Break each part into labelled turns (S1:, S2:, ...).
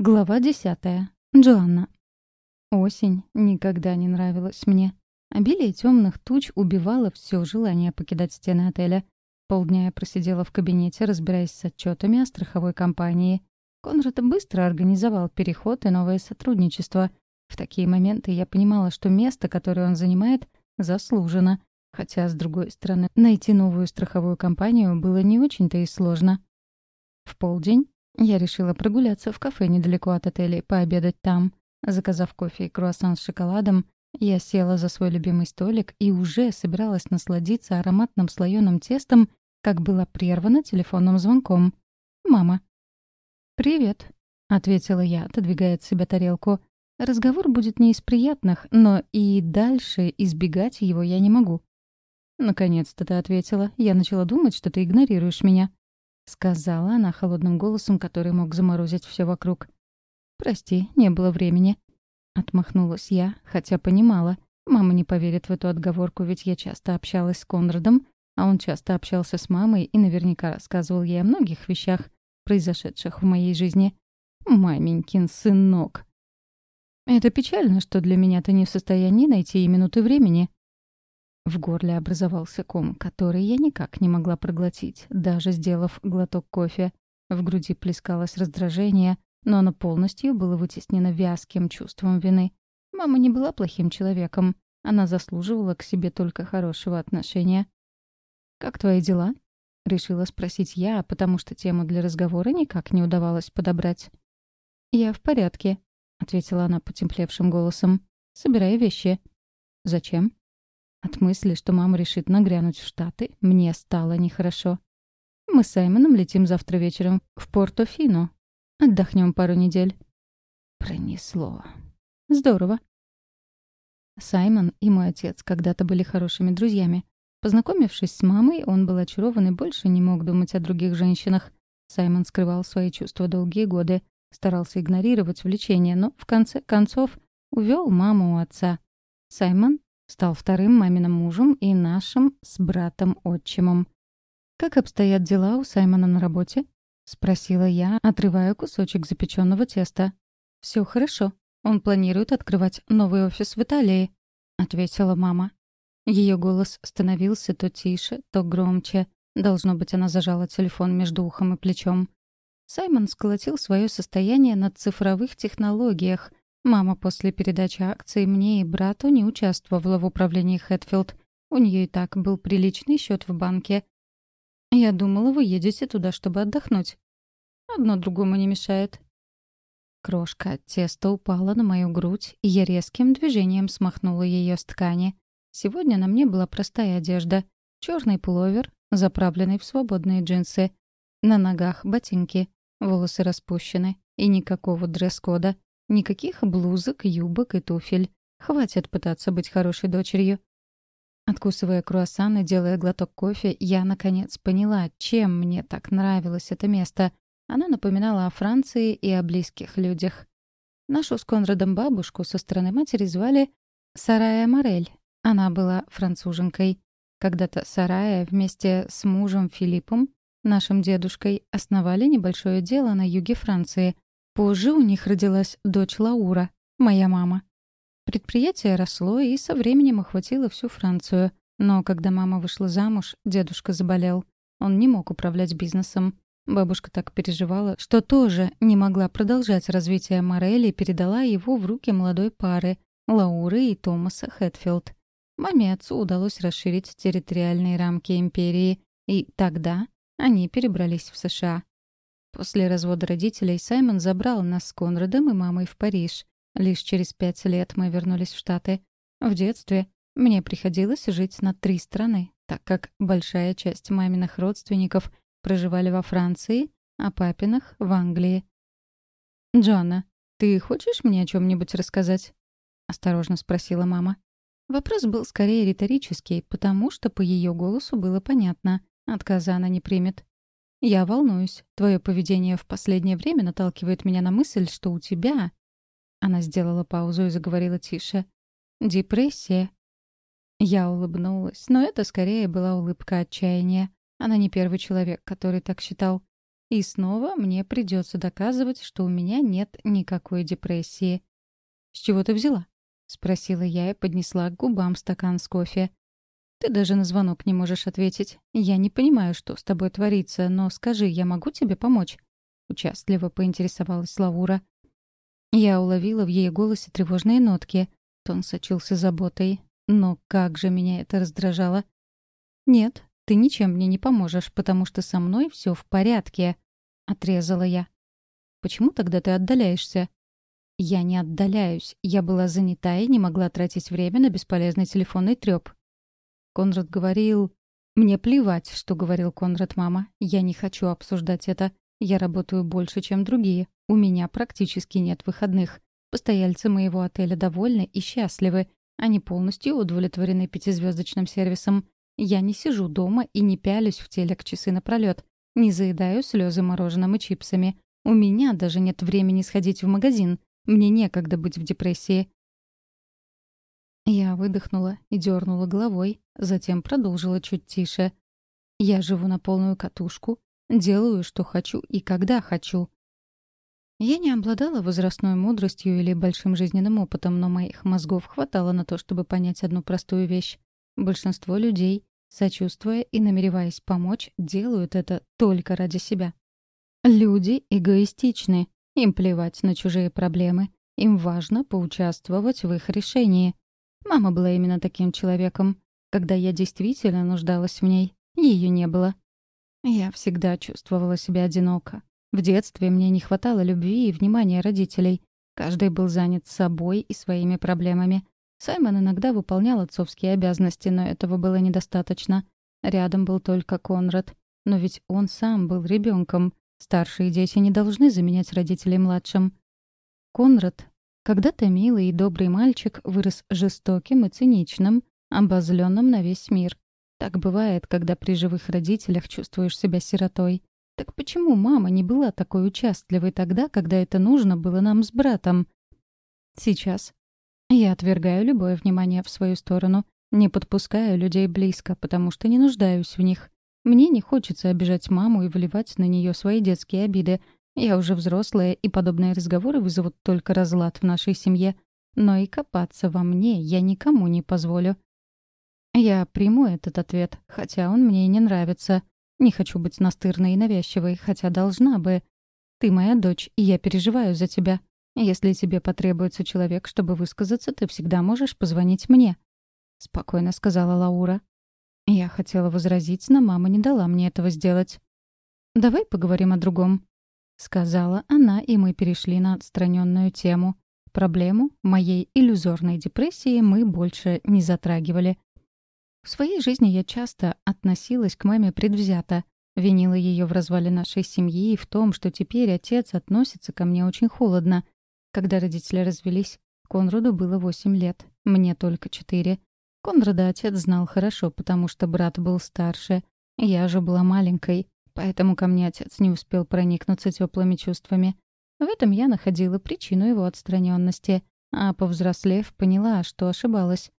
S1: Глава десятая. Джоанна. Осень никогда не нравилась мне. Обилие темных туч убивало все желание покидать стены отеля. Полдня я просидела в кабинете, разбираясь с отчетами о страховой компании. Конрад быстро организовал переход и новое сотрудничество. В такие моменты я понимала, что место, которое он занимает, заслужено. Хотя, с другой стороны, найти новую страховую компанию было не очень-то и сложно. В полдень я решила прогуляться в кафе недалеко от отеля, пообедать там. Заказав кофе и круассан с шоколадом, я села за свой любимый столик и уже собиралась насладиться ароматным слоеным тестом, как была прервана телефонным звонком. «Мама». «Привет», — ответила я, отодвигая от себя тарелку. «Разговор будет не из приятных, но и дальше избегать его я не могу». «Наконец-то ты ответила. Я начала думать, что ты игнорируешь меня». — сказала она холодным голосом, который мог заморозить все вокруг. «Прости, не было времени». Отмахнулась я, хотя понимала. Мама не поверит в эту отговорку, ведь я часто общалась с Конрадом, а он часто общался с мамой и наверняка рассказывал ей о многих вещах, произошедших в моей жизни. «Маменькин сынок». «Это печально, что для меня ты не в состоянии найти и минуты времени», в горле образовался ком, который я никак не могла проглотить, даже сделав глоток кофе. В груди плескалось раздражение, но оно полностью было вытеснено вязким чувством вины. Мама не была плохим человеком. Она заслуживала к себе только хорошего отношения. «Как твои дела?» — решила спросить я, потому что тему для разговора никак не удавалось подобрать. «Я в порядке», — ответила она потемплевшим голосом. «Собирай вещи». «Зачем?» От мысли, что мама решит нагрянуть в Штаты, мне стало нехорошо. Мы с Саймоном летим завтра вечером в Порто-Фино. Отдохнем пару недель. Пронесло. Здорово. Саймон и мой отец когда-то были хорошими друзьями. Познакомившись с мамой, он был очарован и больше не мог думать о других женщинах. Саймон скрывал свои чувства долгие годы, старался игнорировать влечение, но в конце концов увел маму у отца. Саймон Стал вторым маминым мужем и нашим с братом-отчимом. «Как обстоят дела у Саймона на работе?» — спросила я, отрывая кусочек запеченного теста. Все хорошо. Он планирует открывать новый офис в Италии», — ответила мама. Ее голос становился то тише, то громче. Должно быть, она зажала телефон между ухом и плечом. Саймон сколотил свое состояние на цифровых технологиях, Мама после передачи акций мне и брату не участвовала в управлении Хэтфилд. У нее и так был приличный счет в банке. Я думала, вы едете туда, чтобы отдохнуть. Одно другому не мешает. Крошка от теста упала на мою грудь, и я резким движением смахнула ее с ткани. Сегодня на мне была простая одежда. черный пуловер, заправленный в свободные джинсы. На ногах ботинки, волосы распущены и никакого дресс-кода. Никаких блузок, юбок и туфель. Хватит пытаться быть хорошей дочерью. Откусывая круассан и делая глоток кофе, я, наконец, поняла, чем мне так нравилось это место. Оно напоминало о Франции и о близких людях. Нашу с Конрадом бабушку со стороны матери звали Сарая Морель. Она была француженкой. Когда-то Сарая вместе с мужем Филиппом, нашим дедушкой, основали небольшое дело на юге Франции — Позже у них родилась дочь Лаура, моя мама. Предприятие росло и со временем охватило всю Францию. Но когда мама вышла замуж, дедушка заболел. Он не мог управлять бизнесом. Бабушка так переживала, что тоже не могла продолжать развитие Морелли и передала его в руки молодой пары — Лауры и Томаса Хэтфилд. Маме и отцу удалось расширить территориальные рамки империи, и тогда они перебрались в США. После развода родителей Саймон забрал нас с Конрадом и мамой в Париж. Лишь через пять лет мы вернулись в Штаты. В детстве мне приходилось жить на три страны, так как большая часть маминых родственников проживали во Франции, а папиных — в Англии. «Джоанна, ты хочешь мне о чем нибудь рассказать?» — осторожно спросила мама. Вопрос был скорее риторический, потому что по ее голосу было понятно. Отказа она не примет. «Я волнуюсь. Твое поведение в последнее время наталкивает меня на мысль, что у тебя...» Она сделала паузу и заговорила тише. «Депрессия». Я улыбнулась, но это скорее была улыбка отчаяния. Она не первый человек, который так считал. И снова мне придется доказывать, что у меня нет никакой депрессии. «С чего ты взяла?» — спросила я и поднесла к губам стакан с кофе. «Ты даже на звонок не можешь ответить. Я не понимаю, что с тобой творится, но скажи, я могу тебе помочь?» Участливо поинтересовалась Лаура. Я уловила в ее голосе тревожные нотки. Тон сочился заботой. Но как же меня это раздражало. «Нет, ты ничем мне не поможешь, потому что со мной все в порядке», — отрезала я. «Почему тогда ты отдаляешься?» «Я не отдаляюсь. Я была занята и не могла тратить время на бесполезный телефонный трёп». Конрад говорил... «Мне плевать, что говорил Конрад, мама. Я не хочу обсуждать это. Я работаю больше, чем другие. У меня практически нет выходных. Постояльцы моего отеля довольны и счастливы. Они полностью удовлетворены пятизвездочным сервисом. Я не сижу дома и не пялюсь в телек часы напролёт. Не заедаю слезы мороженым и чипсами. У меня даже нет времени сходить в магазин. Мне некогда быть в депрессии. Я выдохнула и дернула головой, затем продолжила чуть тише. Я живу на полную катушку, Делаю, что хочу и когда хочу. Я не обладала возрастной мудростью или большим жизненным опытом, но моих мозгов хватало на то, чтобы понять одну простую вещь. Большинство людей, сочувствуя и намереваясь помочь, делают это только ради себя. Люди эгоистичны. Им плевать на чужие проблемы. Им важно поучаствовать в их решении. Мама была именно таким человеком. Когда я действительно нуждалась в ней, ее не было. Я всегда чувствовала себя одиноко. В детстве мне не хватало любви и внимания родителей. Каждый был занят собой и своими проблемами. Саймон иногда выполнял отцовские обязанности, но этого было недостаточно. Рядом был только Конрад. Но ведь он сам был ребенком. Старшие дети не должны заменять родителей младшим. Конрад, когда-то милый и добрый мальчик, вырос жестоким и циничным, обозленным на весь мир. Так бывает, когда при живых родителях чувствуешь себя сиротой. Так почему мама не была такой участливой тогда, когда это нужно было нам с братом? Сейчас. Я отвергаю любое внимание в свою сторону. Не подпускаю людей близко, потому что не нуждаюсь в них. Мне не хочется обижать маму и выливать на нее свои детские обиды. Я уже взрослая, и подобные разговоры вызовут только разлад в нашей семье. Но и копаться во мне я никому не позволю. Я приму этот ответ, хотя он мне и не нравится. Не хочу быть настырной и навязчивой, хотя должна бы. Ты моя дочь, и я переживаю за тебя. Если тебе потребуется человек, чтобы высказаться, ты всегда можешь позвонить мне», — спокойно сказала Лаура. Я хотела возразить, но мама не дала мне этого сделать. «Давай поговорим о другом», — сказала она, и мы перешли на отстраненную тему. Проблему моей иллюзорной депрессии мы больше не затрагивали. В своей жизни я часто относилась к маме предвзято, винила ее в развале нашей семьи и в том, что теперь отец относится ко мне очень холодно. Когда родители развелись, Конраду было восемь лет, мне только четыре. Конрада отец знал хорошо, потому что брат был старше. Я же была маленькой, поэтому ко мне отец не успел проникнуться теплыми чувствами. В этом я находила причину его отстраненности, а повзрослев, поняла, что ошибалась.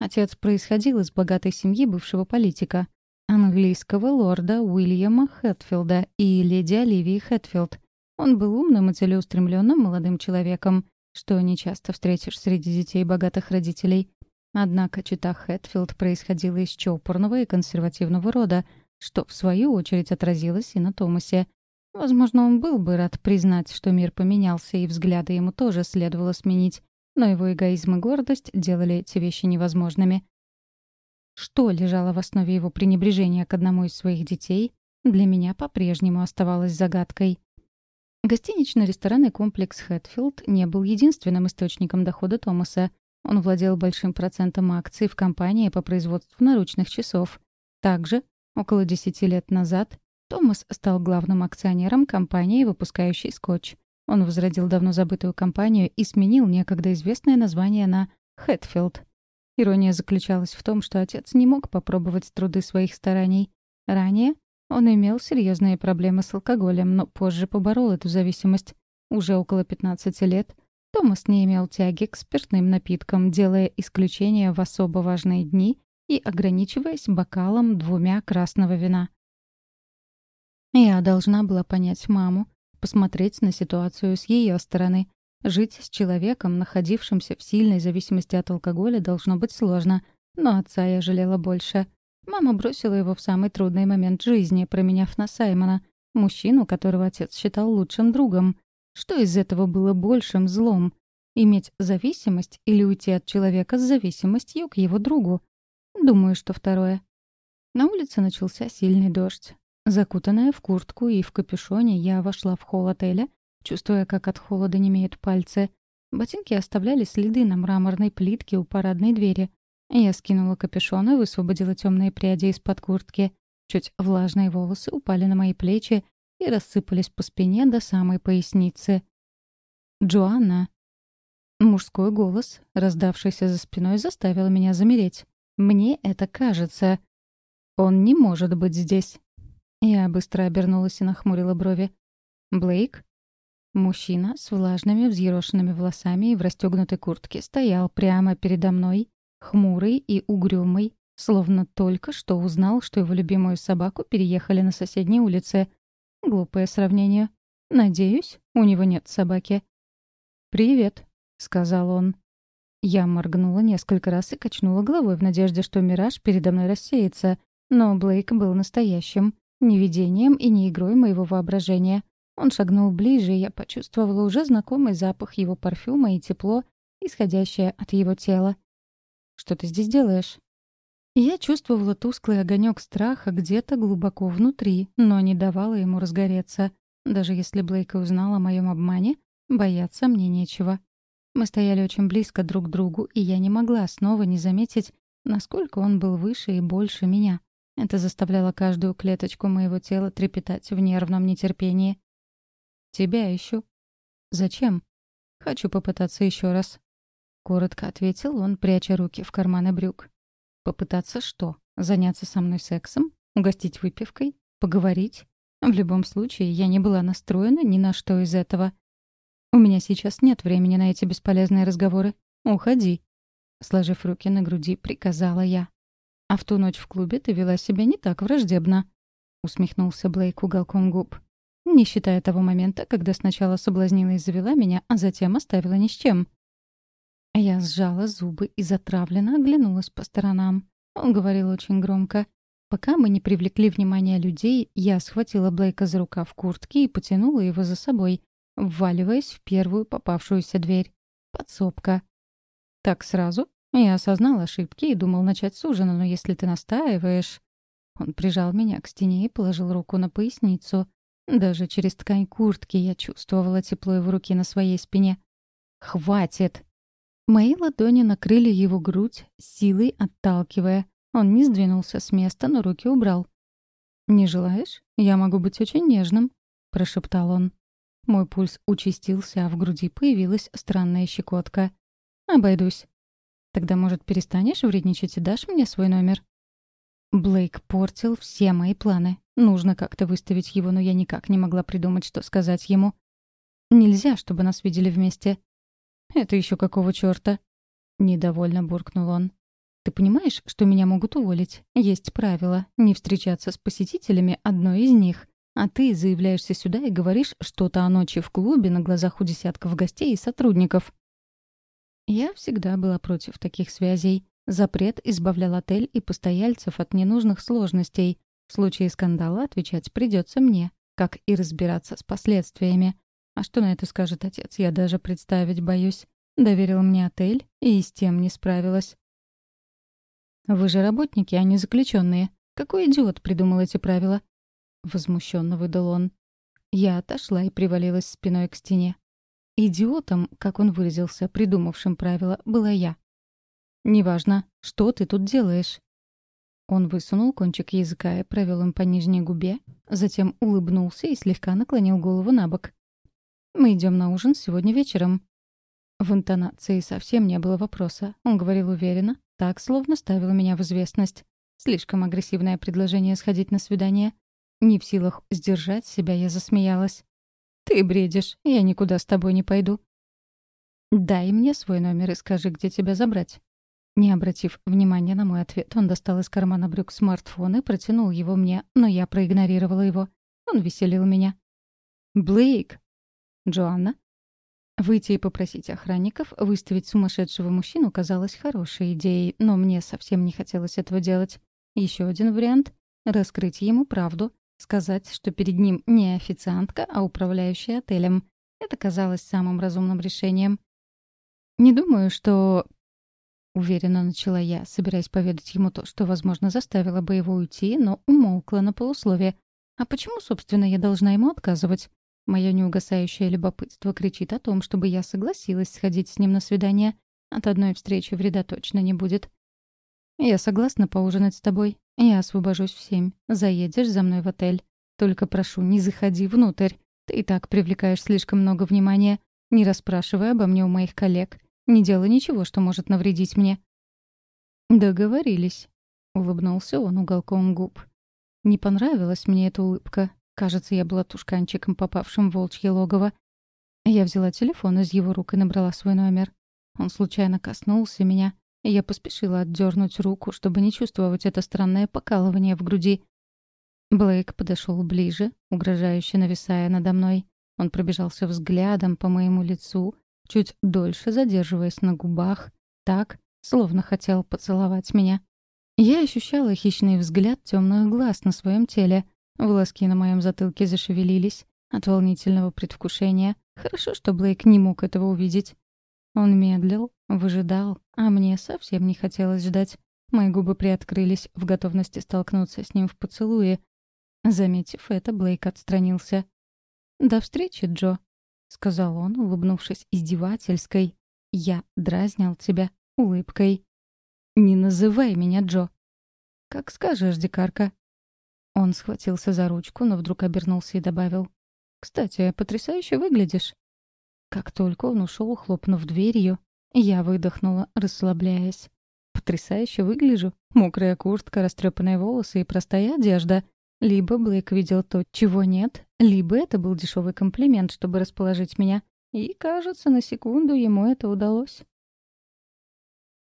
S1: Отец происходил из богатой семьи бывшего политика, английского лорда Уильяма Хэтфилда и леди Оливии Хэтфилд. Он был умным и целеустремленным молодым человеком, что нечасто встретишь среди детей богатых родителей. Однако чита Хэтфилд происходила из чопорного и консервативного рода, что, в свою очередь, отразилось и на Томасе. Возможно, он был бы рад признать, что мир поменялся, и взгляды ему тоже следовало сменить но его эгоизм и гордость делали эти вещи невозможными. Что лежало в основе его пренебрежения к одному из своих детей, для меня по-прежнему оставалось загадкой. Гостиничный ресторанный комплекс «Хэтфилд» не был единственным источником дохода Томаса. Он владел большим процентом акций в компании по производству наручных часов. Также, около 10 лет назад, Томас стал главным акционером компании, выпускающей скотч. Он возродил давно забытую компанию и сменил некогда известное название на «Хэтфилд». Ирония заключалась в том, что отец не мог попробовать труды своих стараний. Ранее он имел серьезные проблемы с алкоголем, но позже поборол эту зависимость. Уже около 15 лет Томас не имел тяги к спиртным напиткам, делая исключения в особо важные дни и ограничиваясь бокалом двумя красного вина. Я должна была понять маму, посмотреть на ситуацию с ее стороны. Жить с человеком, находившимся в сильной зависимости от алкоголя, должно быть сложно. Но отца я жалела больше. Мама бросила его в самый трудный момент жизни, променяв на Саймона, мужчину, которого отец считал лучшим другом. Что из этого было большим злом? Иметь зависимость или уйти от человека с зависимостью к его другу? Думаю, что второе. На улице начался сильный дождь. Закутанная в куртку и в капюшоне, я вошла в холл отеля, чувствуя, как от холода немеют пальцы. Ботинки оставляли следы на мраморной плитке у парадной двери. Я скинула капюшон и высвободила темные пряди из-под куртки. Чуть влажные волосы упали на мои плечи и рассыпались по спине до самой поясницы. «Джоанна!» Мужской голос, раздавшийся за спиной, заставил меня замереть. «Мне это кажется. Он не может быть здесь». Я быстро обернулась и нахмурила брови. «Блейк?» Мужчина с влажными взъерошенными волосами и в расстегнутой куртке стоял прямо передо мной, хмурый и угрюмый, словно только что узнал, что его любимую собаку переехали на соседней улице. Глупое сравнение. Надеюсь, у него нет собаки. «Привет», — сказал он. Я моргнула несколько раз и качнула головой в надежде, что мираж передо мной рассеется, но Блейк был настоящим. Ни видением и ни игрой моего воображения. Он шагнул ближе, и я почувствовала уже знакомый запах его парфюма и тепло, исходящее от его тела. «Что ты здесь делаешь?» Я чувствовала тусклый огонек страха где-то глубоко внутри, но не давала ему разгореться. Даже если Блейка узнал о моем обмане, бояться мне нечего. Мы стояли очень близко друг к другу, и я не могла снова не заметить, насколько он был выше и больше меня. Это заставляло каждую клеточку моего тела трепетать в нервном нетерпении. «Тебя ищу». «Зачем?» «Хочу попытаться еще раз». Коротко ответил он, пряча руки в карманы брюк. «Попытаться что? Заняться со мной сексом? Угостить выпивкой? Поговорить?» В любом случае, я не была настроена ни на что из этого. «У меня сейчас нет времени на эти бесполезные разговоры. Уходи». Сложив руки на груди, приказала я. «А в ту ночь в клубе ты вела себя не так враждебно», — усмехнулся Блейк уголком губ. «Не считая того момента, когда сначала соблазнила и завела меня, а затем оставила ни с чем». Я сжала зубы и затравленно оглянулась по сторонам. Он говорил очень громко. Пока мы не привлекли внимание людей, я схватила Блейка за рукав куртки и потянула его за собой, вваливаясь в первую попавшуюся дверь. Подсобка. «Так сразу?» Я осознал ошибки и думал начать с ужина, но если ты настаиваешь... Он прижал меня к стене и положил руку на поясницу. Даже через ткань куртки я чувствовала тепло его руки на своей спине. «Хватит!» Мои ладони накрыли его грудь, силой отталкивая. Он не сдвинулся с места, но руки убрал. «Не желаешь? Я могу быть очень нежным», — прошептал он. Мой пульс участился, а в груди появилась странная щекотка. «Обойдусь». Тогда, может, перестанешь вредничать и дашь мне свой номер?» Блейк портил все мои планы. Нужно как-то выставить его, но я никак не могла придумать, что сказать ему. «Нельзя, чтобы нас видели вместе». «Это еще какого чёрта?» Недовольно буркнул он. «Ты понимаешь, что меня могут уволить? Есть правило — не встречаться с посетителями одной из них. А ты заявляешься сюда и говоришь что-то о ночи в клубе на глазах у десятков гостей и сотрудников. Я всегда была против таких связей. Запрет избавлял отель и постояльцев от ненужных сложностей. В случае скандала отвечать придется мне, как и разбираться с последствиями. А что на это скажет отец, я даже представить боюсь. Доверил мне отель и с тем не справилась. «Вы же работники, а не заключенные. Какой идиот придумал эти правила?» Возмущенно выдал он. Я отошла и привалилась спиной к стене. Идиотом, как он выразился, придумавшим правила, была я. «Неважно, что ты тут делаешь?» Он высунул кончик языка и провел им по нижней губе, затем улыбнулся и слегка наклонил голову на бок. «Мы идем на ужин сегодня вечером». В интонации совсем не было вопроса. Он говорил уверенно, так, словно ставил меня в известность. Слишком агрессивное предложение сходить на свидание. Не в силах сдержать себя, я засмеялась. «Ты бредишь, я никуда с тобой не пойду». «Дай мне свой номер и скажи, где тебя забрать». Не обратив внимания на мой ответ, он достал из кармана брюк смартфон и протянул его мне, но я проигнорировала его. Он веселил меня. «Блейк!» «Джоанна?» Выйти и попросить охранников выставить сумасшедшего мужчину казалось хорошей идеей, но мне совсем не хотелось этого делать. Еще один вариант — раскрыть ему правду, сказать, что перед ним не официантка, а управляющая отелем. Это казалось самым разумным решением. «Не думаю, что...» — уверенно начала я, собираясь поведать ему то, что, возможно, заставило бы его уйти, но умолкла на полусловие. «А почему, собственно, я должна ему отказывать? Мое неугасающее любопытство кричит о том, чтобы я согласилась сходить с ним на свидание. От одной встречи вреда точно не будет. Я согласна поужинать с тобой. Я освобожусь в семь. Заедешь за мной в отель. Только прошу, не заходи внутрь. Ты и так привлекаешь слишком много внимания. Не расспрашивай обо мне у моих коллег. Не делай ничего, что может навредить мне. Договорились. Улыбнулся он уголком губ. Не понравилась мне эта улыбка. Кажется, я была тушканчиком, попавшим в волчье логово. Я взяла телефон из его рук и набрала свой номер. Он случайно коснулся меня, я поспешила отдернуть руку, чтобы не чувствовать это странное покалывание в груди. Блейк подошел ближе, угрожающе нависая надо мной. Он пробежался взглядом по моему лицу, чуть дольше задерживаясь на губах, так, словно хотел поцеловать меня. Я ощущала хищный взгляд темных глаз на своем теле — Волоски на моем затылке зашевелились от волнительного предвкушения. Хорошо, что Блейк не мог этого увидеть. Он медлил, выжидал, а мне совсем не хотелось ждать. Мои губы приоткрылись в готовности столкнуться с ним в поцелуе. Заметив это, Блейк отстранился. «До встречи, Джо», — сказал он, улыбнувшись издевательской. «Я дразнил тебя улыбкой». «Не называй меня Джо». «Как скажешь, дикарка», он схватился за ручку, но вдруг обернулся и добавил. «Кстати, потрясающе выглядишь». Как только он ушел, хлопнув дверью, я выдохнула, расслабляясь. «Потрясающе выгляжу. Мокрая куртка, растрепанные волосы и простая одежда. Либо Блейк видел то, чего нет, либо это был дешевый комплимент, чтобы расположить меня. И, кажется, на секунду ему это удалось».